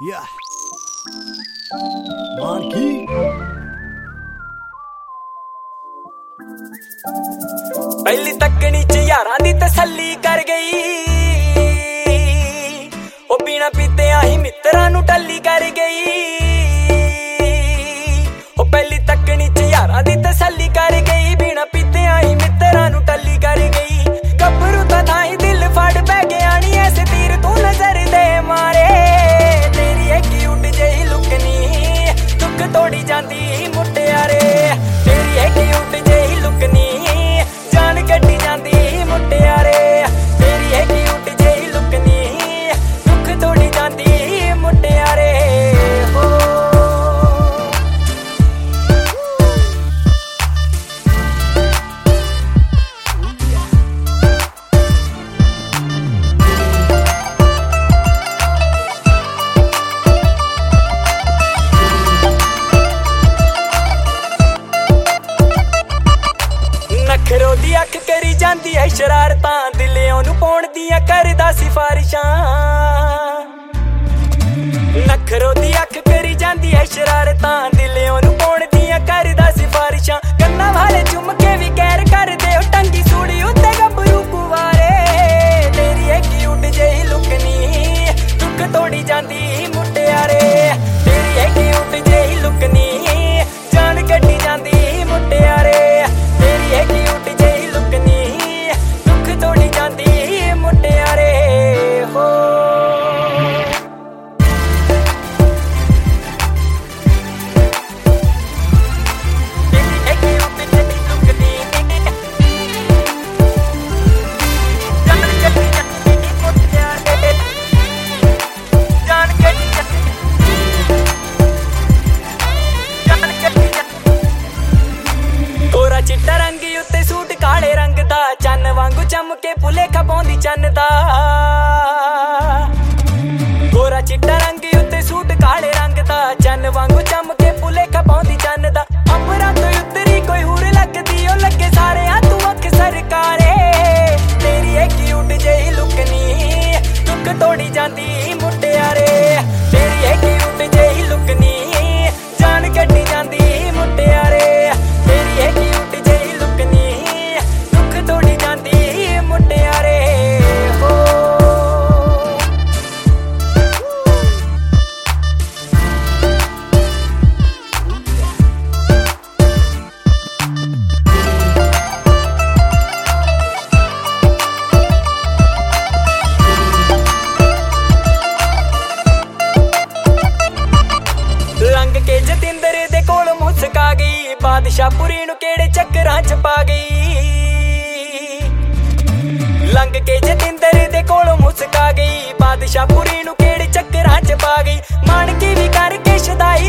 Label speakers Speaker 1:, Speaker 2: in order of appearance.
Speaker 1: Yeah. Monkey.
Speaker 2: ਪਹਿਲੀ ਤੱਕਣੀ ਚ ਯਾਰਾਂ ਦੀ ਤਸੱਲੀ ਕਰ ਗਈ ਉਹ ਪੀਣਾ ਪੀਤੇ ਆਹੀ ਮਿੱਤਰਾਂ ਨੂੰ ਟੱਲੀ ਕਰ ਗਈ ਉਹ ਪਹਿਲੀ ਤੱਕਣੀ ਚ ਯਾਰਾਂ ਦੀ ਤਸੱਲੀ ਕਰ ਗਈ ਜਾਂਦੀ ਮੁੱਟਿਆਰੇ। ਐ ਸ਼ਰਾਰਤਾਂ, ਦਿਲਿਓਂ ਨੂੰ ਪਾਉਣ ਦੀਆਂ ਕਰਦਾ ਸਿਫਾਰਿਸ਼ਾਂ। ਨਖਰੋ ਦੀ ਅੱਖ ਕਰੀ ਜਾਂਦੀ ਐ ਸ਼ਰਾਰਤਾਂ, ਦਿਲਿਓਂ ਚਿੱਟਾ ਰੰਗ ਉੱਤੇ ਸੂਟ ਕਾਲੇ ਰੰਗ ਦਾ, ਚੰਨ ਵਾਂਗੂ ਚਮਕੇ ਭੁਲੇਖਾ ਪਾਉਂਦੀ ਚੰਨ ਦਾ। ਗੋਰਾ ਚਿੱਟਾ ਰੰਗ ਉੱਤੇ ਸੂਟ ਕਾਲੇ ਰੰਗ ਦਾ, ਚੰਨ ਵਾਂਗੂ ਚਮਕੇ ਭੁਲੇਖਾ ਪਾਉਂਦੀ ਚੰਨ ਦਾ। ਅੰਬਰਾਂ ਤੋਂ ਉਤਰੀ ਕੋਈ ਹੂਰ ਲੱਗਦੀ, ਉਹ ਲੱਗੇ ਸਾਰਿਆਂ ਤੂੰ ਅੱਖ ਸਰਕਾਰੇ। ਤੇਰੀ ਇਹ ਕਿਊਟ ਜਿਹੀ ਲੁਕਨੀ ਕੋਲ ਮੁਸਕਾ ਗਈ ਬਾਦਸ਼ਾਹਪੁਰੀ ਨੂੰ ਕਿਹੜੇ ਚੱਕਰਾਂ ਚ ਪਾ ਗਈ? ਲੰਘ ਕੇ ਜਤਿੰਦਰ ਦੇ ਕੋਲ ਮੁਸਕਾ ਗਈ ਬਾਦਸ਼ਾਹਪੁਰੀ ਨੂੰ ਕਿਹੜੇ ਚੱਕਰਾਂ ਚ ਪਾ ਗਈ? ਮਾਨ ਕੀ ਵੀ ਕਰਕੇ ਸ਼ਦਾਈ